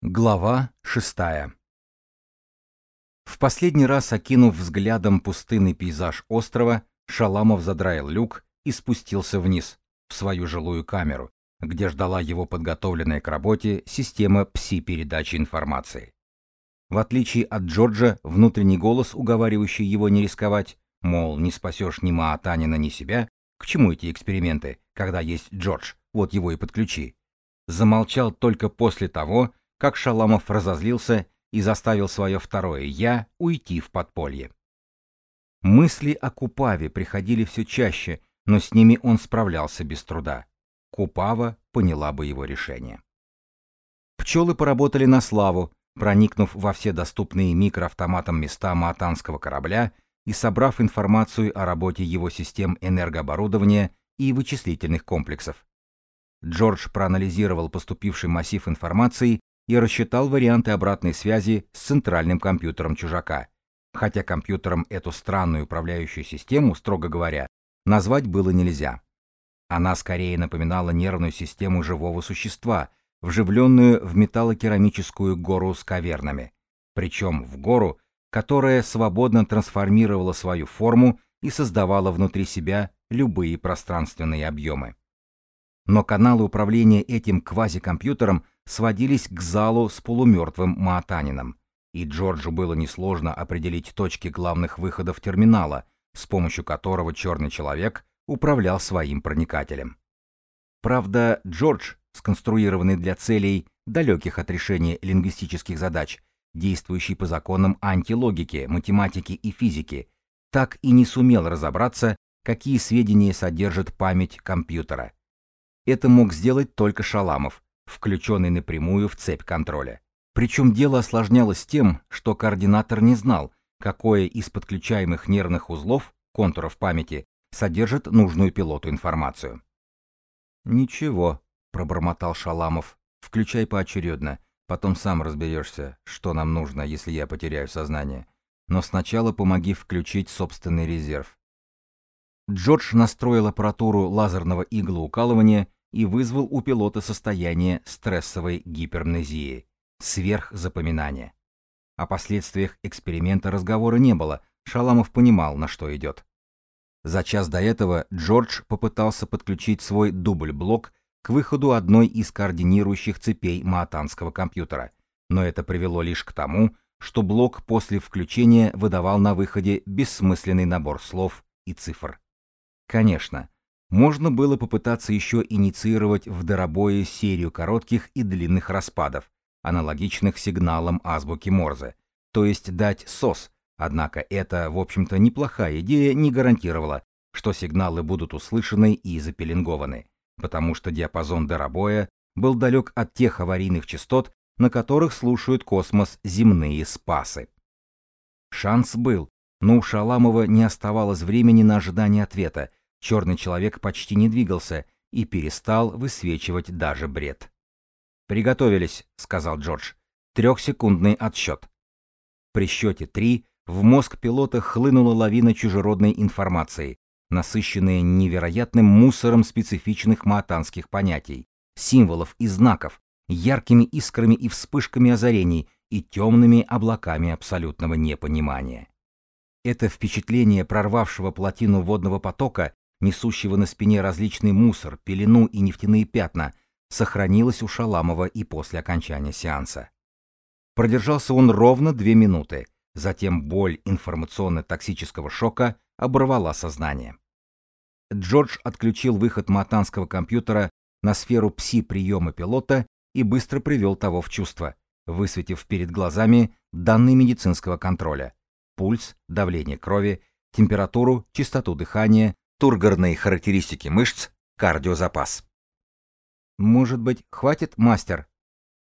Глава шестая В последний раз окинув взглядом пустынный пейзаж острова, Шаламов задраил люк и спустился вниз, в свою жилую камеру, где ждала его подготовленная к работе система пси-передачи информации. В отличие от Джорджа, внутренний голос, уговаривающий его не рисковать, мол, не спасешь ни Маатанина, ни себя, к чему эти эксперименты, когда есть Джордж, вот его и подключи, замолчал только после того, как Шаламов разозлился и заставил свое второе «я» уйти в подполье. Мысли о Купаве приходили все чаще, но с ними он справлялся без труда. Купава поняла бы его решение. Пчелы поработали на славу, проникнув во все доступные микроавтоматам места Маатанского корабля и собрав информацию о работе его систем энергооборудования и вычислительных комплексов. Джордж проанализировал поступивший массив информации и рассчитал варианты обратной связи с центральным компьютером чужака, хотя компьютером эту странную управляющую систему, строго говоря, назвать было нельзя. Она скорее напоминала нервную систему живого существа, вживленную в металлокерамическую гору с кавернами, причем в гору, которая свободно трансформировала свою форму и создавала внутри себя любые пространственные объемы. Но каналы управления этим квазикомпьютером сводились к залу с полумертвым Маатанином, и Джорджу было несложно определить точки главных выходов терминала, с помощью которого черный человек управлял своим проникателем. Правда, Джордж, сконструированный для целей, далеких от решения лингвистических задач, действующий по законам антилогики, математики и физики, так и не сумел разобраться, какие сведения содержит память компьютера. Это мог сделать только Шаламов, включенный напрямую в цепь контроля. Причем дело осложнялось тем, что координатор не знал, какое из подключаемых нервных узлов, контуров памяти, содержит нужную пилоту информацию. «Ничего», — пробормотал Шаламов, — «включай поочередно, потом сам разберешься, что нам нужно, если я потеряю сознание. Но сначала помоги включить собственный резерв». Джордж настроил аппаратуру лазерного иглоукалывания и вызвал у пилота состояние стрессовой гипермнезии, сверхзапоминания. О последствиях эксперимента разговора не было, Шаламов понимал, на что идет. За час до этого Джордж попытался подключить свой дубль-блок к выходу одной из координирующих цепей маатанского компьютера, но это привело лишь к тому, что блок после включения выдавал на выходе бессмысленный набор слов и цифр. Конечно, можно было попытаться еще инициировать в Доробое серию коротких и длинных распадов, аналогичных сигналам азбуки Морзе, то есть дать СОС, однако это, в общем-то, неплохая идея не гарантировала, что сигналы будут услышаны и запеленгованы, потому что диапазон Доробоя был далек от тех аварийных частот, на которых слушают космос земные спасы. Шанс был, но у Шаламова не оставалось времени на ожидание ответа, Черный человек почти не двигался и перестал высвечивать даже бред. «Приготовились», — сказал Джордж. «Трехсекундный отсчет». При счете три в мозг пилота хлынула лавина чужеродной информации, насыщенная невероятным мусором специфичных маатанских понятий, символов и знаков, яркими искрами и вспышками озарений и темными облаками абсолютного непонимания. Это впечатление прорвавшего плотину водного потока несущего на спине различный мусор, пелену и нефтяные пятна, сохранилось у Шаламова и после окончания сеанса. Продержался он ровно две минуты, затем боль информационно-токсического шока оборвала сознание. Джордж отключил выход матанского компьютера на сферу пси-приема пилота и быстро привел того в чувство, высветив перед глазами данные медицинского контроля – пульс, давление крови, температуру, частоту дыхания, тургорные характеристики мышц, кардиозапас. «Может быть, хватит, мастер?»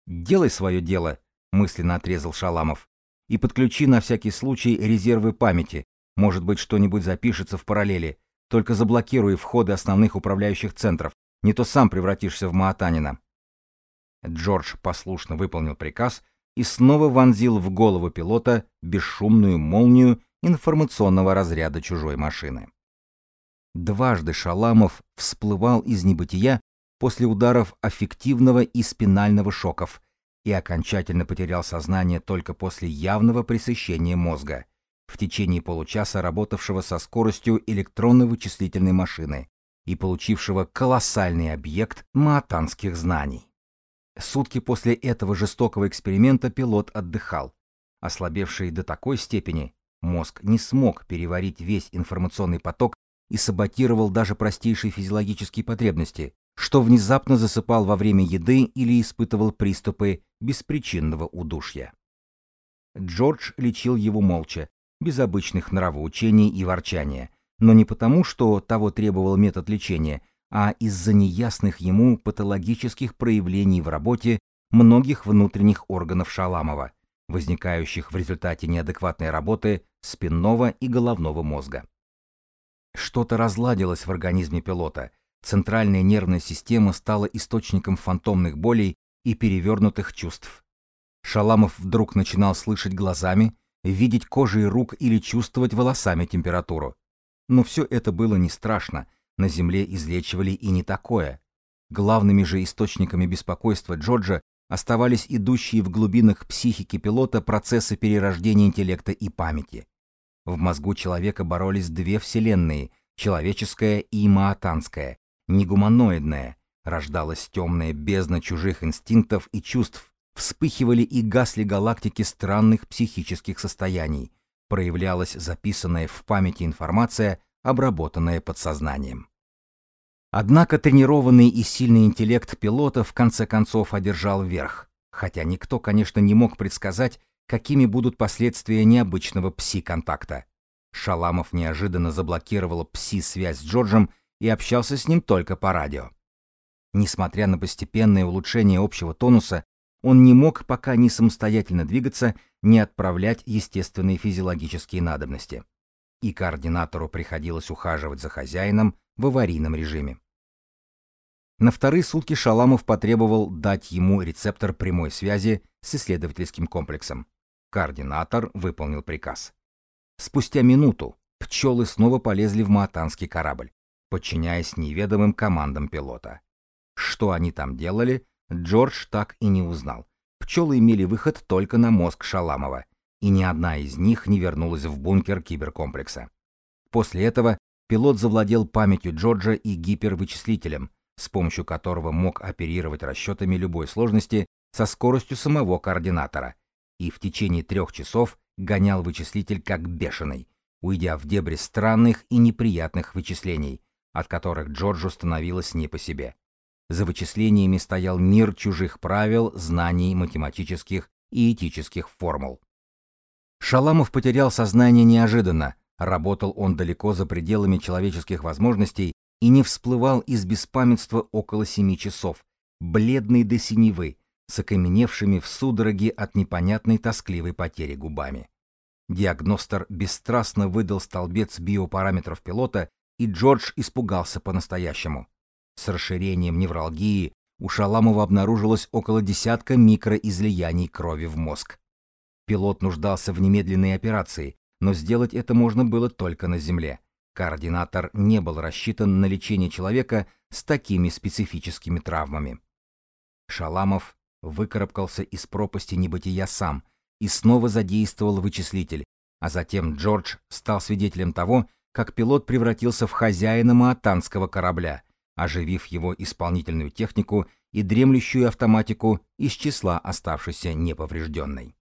«Делай свое дело», — мысленно отрезал Шаламов. «И подключи на всякий случай резервы памяти. Может быть, что-нибудь запишется в параллели. Только заблокируй входы основных управляющих центров. Не то сам превратишься в Маатанина». Джордж послушно выполнил приказ и снова вонзил в голову пилота бесшумную молнию информационного разряда чужой машины. Дважды Шаламов всплывал из небытия после ударов аффективного и спинального шоков и окончательно потерял сознание только после явного пресыщения мозга, в течение получаса работавшего со скоростью электронно-вычислительной машины и получившего колоссальный объект маатанских знаний. Сутки после этого жестокого эксперимента пилот отдыхал. Ослабевший до такой степени, мозг не смог переварить весь информационный поток и саботировал даже простейшие физиологические потребности, что внезапно засыпал во время еды или испытывал приступы беспричинного удушья. Джордж лечил его молча, без обычных нравоучений и ворчания, но не потому, что того требовал метод лечения, а из-за неясных ему патологических проявлений в работе многих внутренних органов Шаламова, возникающих в результате неадекватной работы спинного и головного мозга. Что-то разладилось в организме пилота, центральная нервная система стала источником фантомных болей и перевернутых чувств. Шаламов вдруг начинал слышать глазами, видеть кожей рук или чувствовать волосами температуру. Но все это было не страшно, на Земле излечивали и не такое. Главными же источниками беспокойства Джорджа оставались идущие в глубинах психики пилота процессы перерождения интеллекта и памяти. В мозгу человека боролись две вселенные — человеческая и маатанская, негуманоидная. Рождалась темная бездна чужих инстинктов и чувств, вспыхивали и гасли галактики странных психических состояний, проявлялась записанная в памяти информация, обработанная подсознанием. Однако тренированный и сильный интеллект пилота в конце концов одержал верх, хотя никто, конечно, не мог предсказать, какими будут последствия необычного пси-контакта. Шаламов неожиданно заблокировал пси-связь с Джорджем и общался с ним только по радио. Несмотря на постепенное улучшение общего тонуса, он не мог пока ни самостоятельно двигаться, ни отправлять естественные физиологические надобности. И координатору приходилось ухаживать за хозяином в аварийном режиме. На вторые сутки Шаламов потребовал дать ему рецептор прямой связи с исследовательским комплексом. Координатор выполнил приказ. Спустя минуту пчелы снова полезли в маатанский корабль, подчиняясь неведомым командам пилота. Что они там делали, Джордж так и не узнал. Пчелы имели выход только на мозг Шаламова, и ни одна из них не вернулась в бункер киберкомплекса. После этого пилот завладел памятью Джорджа и гипервычислителем, с помощью которого мог оперировать расчетами любой сложности со скоростью самого координатора, и в течение трех часов гонял вычислитель как бешеный, уйдя в дебри странных и неприятных вычислений, от которых Джорджу становилось не по себе. За вычислениями стоял мир чужих правил, знаний, математических и этических формул. Шаламов потерял сознание неожиданно, работал он далеко за пределами человеческих возможностей и не всплывал из беспамятства около семи часов, бледный до синевы, с окаменевшими в судороге от непонятной тоскливой потери губами. Диагностер бесстрастно выдал столбец биопараметров пилота, и Джордж испугался по-настоящему. С расширением невралгии у Шаламова обнаружилось около десятка микроизлияний крови в мозг. Пилот нуждался в немедленной операции, но сделать это можно было только на Земле. Координатор не был рассчитан на лечение человека с такими специфическими травмами. Шаламов выкарабкался из пропасти небытия сам и снова задействовал вычислитель, а затем Джордж стал свидетелем того, как пилот превратился в хозяина маатанского корабля — оживив его исполнительную технику и дремлющую автоматику из числа оставшейся неповрежденной.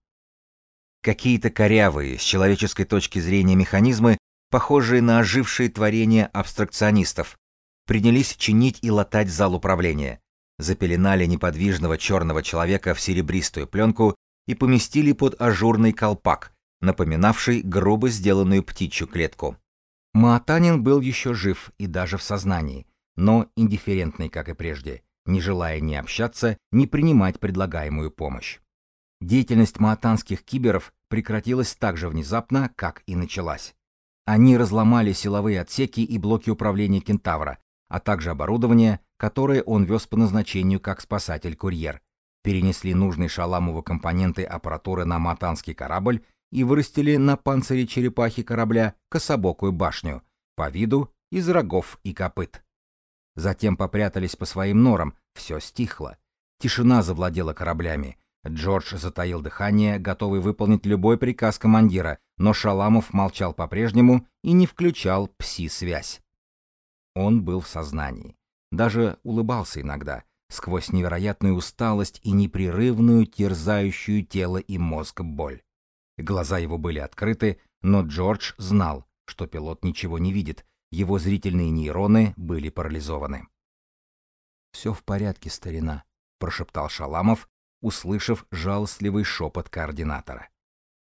Какие-то корявые, с человеческой точки зрения механизмы, похожие на ожившие творения абстракционистов, принялись чинить и латать зал управления, запеленали неподвижного черного человека в серебристую пленку и поместили под ажурный колпак, напоминавший грубо сделанную птичью клетку. Маатанин был еще жив и даже в сознании, но индифферентный, как и прежде, не желая ни общаться, ни принимать предлагаемую помощь. Деятельность маатанских киберов прекратилась так же внезапно, как и началась. Они разломали силовые отсеки и блоки управления Кентавра, а также оборудование, которое он вез по назначению как спасатель-курьер, перенесли нужные Шаламову компоненты аппаратуры на матанский корабль и вырастили на панцире черепахи корабля кособокую башню, по виду из рогов и копыт. Затем попрятались по своим норам, все стихло. Тишина завладела кораблями. Джордж затаил дыхание, готовый выполнить любой приказ командира, но Шаламов молчал по-прежнему и не включал пси-связь. Он был в сознании. Даже улыбался иногда, сквозь невероятную усталость и непрерывную терзающую тело и мозг боль. Глаза его были открыты, но Джордж знал, что пилот ничего не видит, его зрительные нейроны были парализованы. «Все в порядке, старина», — прошептал Шаламов, услышав жалостливый шепот координатора.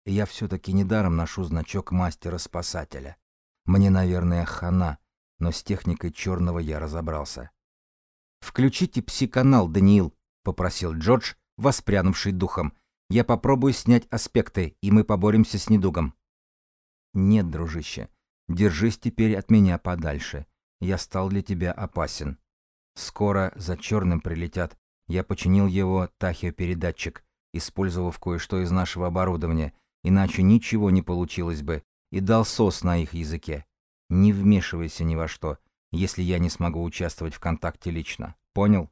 «Я все-таки недаром ношу значок мастера-спасателя. Мне, наверное, хана, но с техникой черного я разобрался». «Включите пси-канал, Даниил», — попросил Джордж, воспрянувший духом. «Я попробую снять аспекты, и мы поборемся с недугом». «Нет, дружище, держись теперь от меня подальше. Я стал для тебя опасен. Скоро за черным прилетят, я починил его тахиопередатчик, использовав кое-что из нашего оборудования, иначе ничего не получилось бы, и дал сос на их языке. Не вмешивайся ни во что, если я не смогу участвовать в контакте лично. Понял?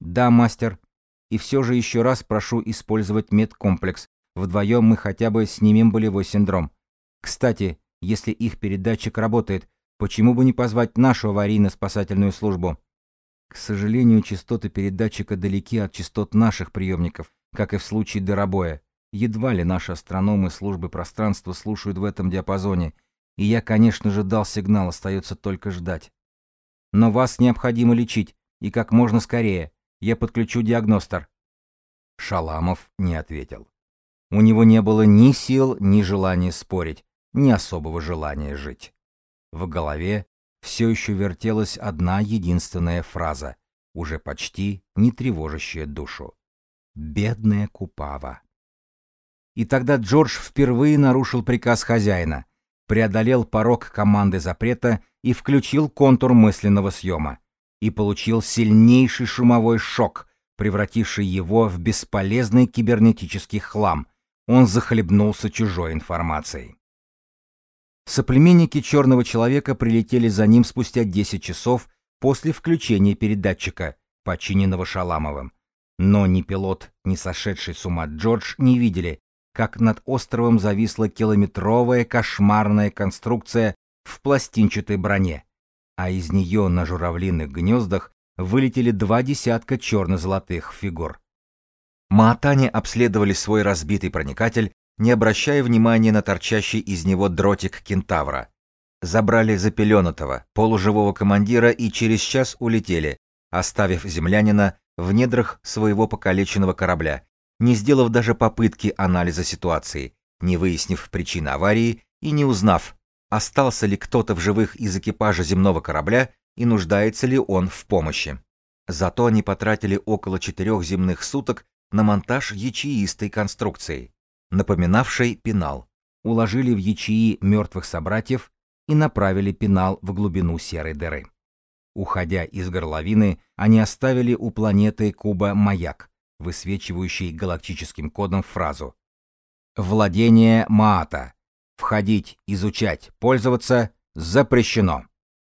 Да, мастер. И все же еще раз прошу использовать медкомплекс. Вдвоем мы хотя бы снимем болевой синдром. Кстати, если их передатчик работает, почему бы не позвать нашу аварийно-спасательную службу? К сожалению, частоты передатчика далеки от частот наших приемников, как и в случае Доробоя. Едва ли наши астрономы службы пространства слушают в этом диапазоне, и я, конечно же, дал сигнал, остается только ждать. Но вас необходимо лечить, и как можно скорее. Я подключу диагностер. Шаламов не ответил. У него не было ни сил, ни желания спорить, ни особого желания жить. В голове все еще вертелась одна единственная фраза, уже почти не тревожащая душу. «Бедная Купава». И тогда Джордж впервые нарушил приказ хозяина, преодолел порог команды запрета и включил контур мысленного съема. И получил сильнейший шумовой шок, превративший его в бесполезный кибернетический хлам. Он захлебнулся чужой информацией. Соплеменники черного человека прилетели за ним спустя 10 часов после включения передатчика, починенного Шаламовым. Но ни пилот, ни сошедший с ума Джордж не видели, как над островом зависла километровая кошмарная конструкция в пластинчатой броне, а из нее на журавлиных гнездах вылетели два десятка черно-золотых фигур. Маатане обследовали свой разбитый проникатель не обращая внимания на торчащий из него дротик кентавра. Забрали запеленутого, полуживого командира и через час улетели, оставив землянина в недрах своего покалеченного корабля, не сделав даже попытки анализа ситуации, не выяснив причины аварии и не узнав, остался ли кто-то в живых из экипажа земного корабля и нуждается ли он в помощи. Зато они потратили около четырех земных суток на монтаж ячеистой конструкции напоминавшей пенал, уложили в ячеи мертвых собратьев и направили пенал в глубину серой дыры. Уходя из горловины, они оставили у планеты Куба маяк, высвечивающий галактическим кодом фразу «Владение Маата. Входить, изучать, пользоваться запрещено».